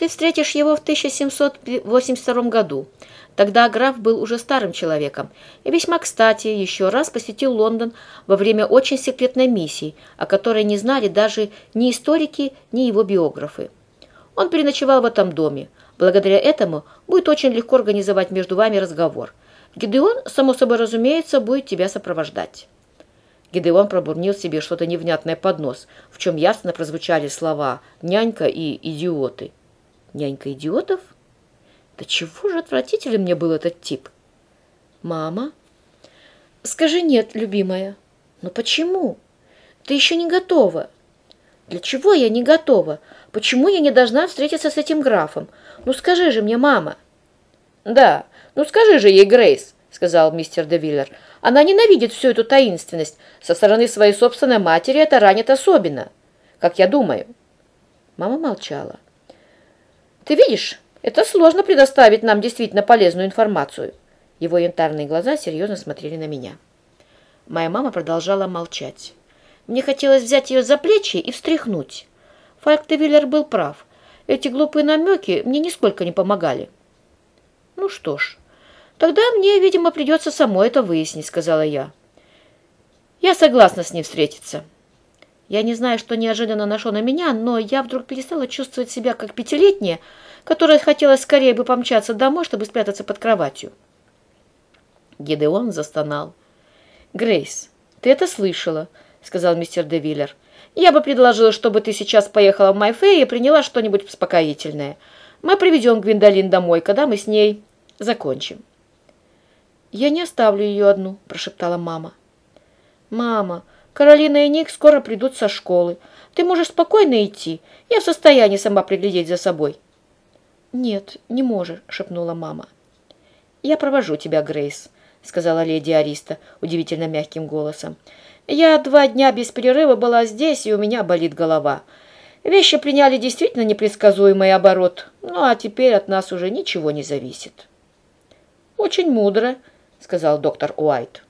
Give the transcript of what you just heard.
Ты встретишь его в 1782 году. Тогда граф был уже старым человеком и весьма кстати еще раз посетил Лондон во время очень секретной миссии, о которой не знали даже ни историки, ни его биографы. Он переночевал в этом доме. Благодаря этому будет очень легко организовать между вами разговор. Гидеон, само собой разумеется, будет тебя сопровождать. Гидеон пробурнил себе что-то невнятное под нос, в чем ясно прозвучали слова «нянька» и «идиоты». «Нянька идиотов?» Да чего же отвратителен мне был этот тип? Мама? Скажи нет, любимая. Но почему? Ты еще не готова. Для чего я не готова? Почему я не должна встретиться с этим графом? Ну скажи же мне, мама. Да, ну скажи же ей, Грейс, сказал мистер Девиллер. Она ненавидит всю эту таинственность. Со стороны своей собственной матери это ранит особенно. Как я думаю. Мама молчала. Ты видишь, это сложно предоставить нам действительно полезную информацию. Его янтарные глаза серьезно смотрели на меня. Моя мама продолжала молчать. Мне хотелось взять ее за плечи и встряхнуть. Фальк Виллер был прав. Эти глупые намеки мне нисколько не помогали. Ну что ж, тогда мне, видимо, придется самой это выяснить, сказала я. Я согласна с ним встретиться. Я не знаю, что неожиданно нашло на меня, но я вдруг перестала чувствовать себя как пятилетняя, которая хотела скорее бы помчаться домой, чтобы спрятаться под кроватью. Гидеон застонал. «Грейс, ты это слышала?» — сказал мистер Девиллер. «Я бы предложила, чтобы ты сейчас поехала в Майфей и приняла что-нибудь успокоительное. Мы приведем Гвиндолин домой, когда мы с ней закончим». «Я не оставлю ее одну», — прошептала мама. «Мама, Каролина и Ник скоро придут со школы. Ты можешь спокойно идти. Я в состоянии сама приглядеть за собой». «Нет, не можешь», — шепнула мама. «Я провожу тебя, Грейс», — сказала леди Ариста удивительно мягким голосом. «Я два дня без перерыва была здесь, и у меня болит голова. Вещи приняли действительно непредсказуемый оборот, ну а теперь от нас уже ничего не зависит». «Очень мудро», — сказал доктор Уайт.